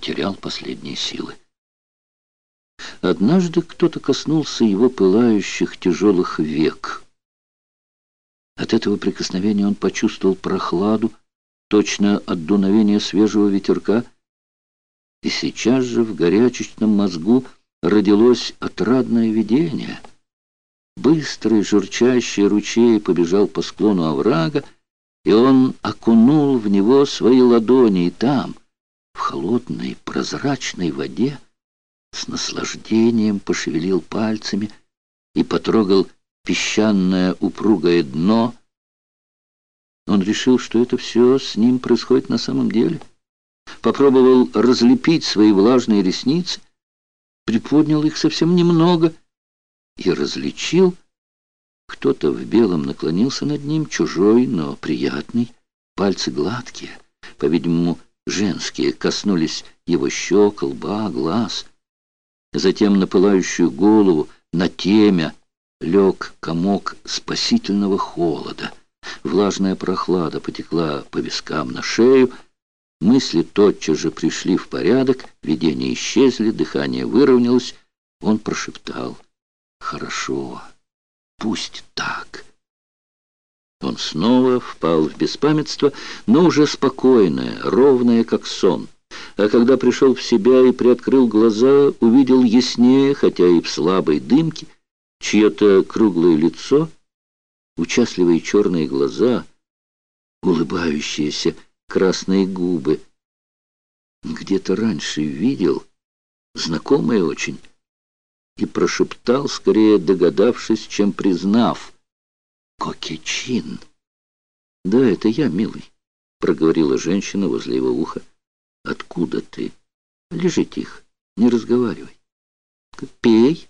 терял последние силы. Однажды кто-то коснулся его пылающих тяжелых век. От этого прикосновения он почувствовал прохладу, точно от дуновения свежего ветерка, и сейчас же в горячечном мозгу родилось отрадное видение. Быстрый журчащий ручей побежал по склону оврага, и он окунул в него свои ладони, и там, холодной прозрачной воде, с наслаждением пошевелил пальцами и потрогал песчаное упругое дно. Он решил, что это все с ним происходит на самом деле. Попробовал разлепить свои влажные ресницы, приподнял их совсем немного и различил. Кто-то в белом наклонился над ним, чужой, но приятный. Пальцы гладкие, по-видимому, женские, коснулись его щек, лба, глаз. Затем на пылающую голову, на темя, лег комок спасительного холода. Влажная прохлада потекла по вискам на шею, Мысли тотчас же пришли в порядок, видения исчезли, дыхание выровнялось. Он прошептал «Хорошо, пусть так». Он снова впал в беспамятство, но уже спокойное, ровное, как сон. А когда пришел в себя и приоткрыл глаза, увидел яснее, хотя и в слабой дымке, чье-то круглое лицо, участливые черные глаза, улыбающиеся, красные губы. Где-то раньше видел, знакомый очень, и прошептал, скорее догадавшись, чем признав. «Кокечин!» «Да, это я, милый», — проговорила женщина возле его уха. «Откуда ты?» «Лежи тихо, не разговаривай». «Пей».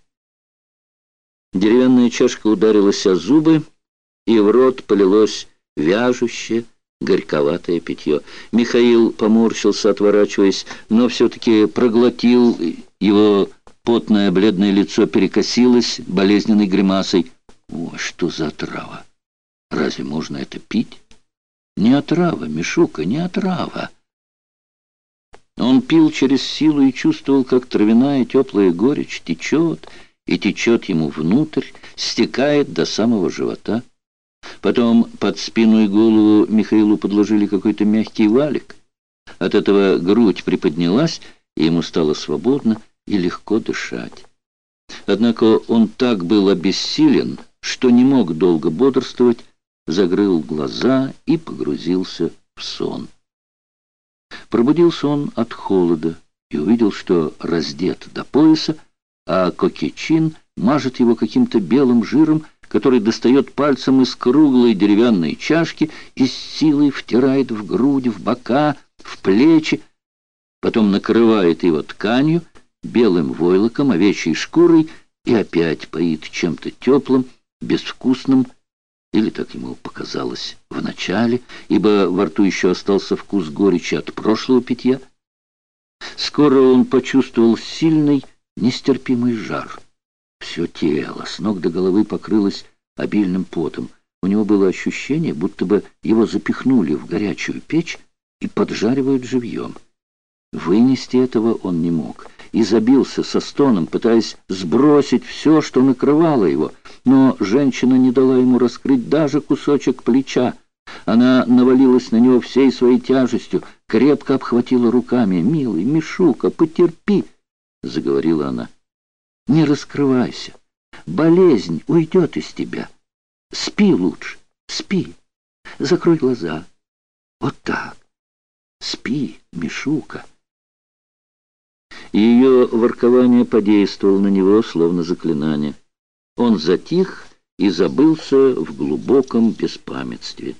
Деревянная чашка ударилась о зубы, и в рот полилось вяжущее, горьковатое питье. Михаил поморщился, отворачиваясь, но все-таки проглотил, его потное бледное лицо перекосилось болезненной гримасой. О, что за отрава! Разве можно это пить? Не отрава, Мишука, не отрава. Он пил через силу и чувствовал, как травяная теплая горечь течет и течет ему внутрь, стекает до самого живота. Потом под спину и голову Михаилу подложили какой-то мягкий валик. От этого грудь приподнялась, и ему стало свободно и легко дышать. Однако он так был обессилен, что не мог долго бодрствовать, закрыл глаза и погрузился в сон. Пробудился он от холода и увидел, что раздет до пояса, а Кокечин мажет его каким-то белым жиром, который достает пальцем из круглой деревянной чашки и с силой втирает в грудь, в бока, в плечи, потом накрывает его тканью, белым войлоком, овечьей шкурой и опять поит чем-то теплым, безвкусным, или так ему показалось в начале, ибо во рту еще остался вкус горечи от прошлого питья. Скоро он почувствовал сильный, нестерпимый жар. Все тело с ног до головы покрылось обильным потом. У него было ощущение, будто бы его запихнули в горячую печь и поджаривают живьем. Вынести этого он не мог и забился со стоном, пытаясь сбросить все, что накрывало его. Но женщина не дала ему раскрыть даже кусочек плеча. Она навалилась на него всей своей тяжестью, крепко обхватила руками. «Милый, Мишука, потерпи!» — заговорила она. Не раскрывайся. Болезнь уйдет из тебя. Спи лучше, спи. Закрой глаза. Вот так. Спи, Мишука. Ее воркование подействовало на него, словно заклинание. Он затих и забылся в глубоком беспамятстве.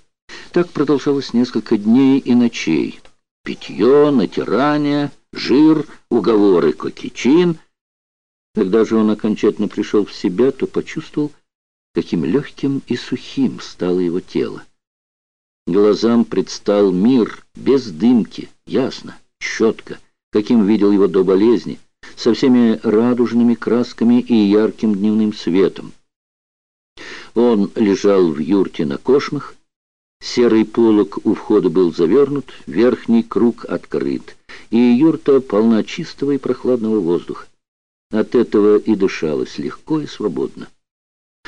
Так продолжалось несколько дней и ночей. Питье, натирание, жир, уговоры кокичин — когда же он окончательно пришел в себя, то почувствовал, каким легким и сухим стало его тело. Глазам предстал мир без дымки, ясно, четко, каким видел его до болезни, со всеми радужными красками и ярким дневным светом. Он лежал в юрте на кошмах, серый полог у входа был завернут, верхний круг открыт, и юрта полна чистого и прохладного воздуха. От этого и дышалось легко и свободно.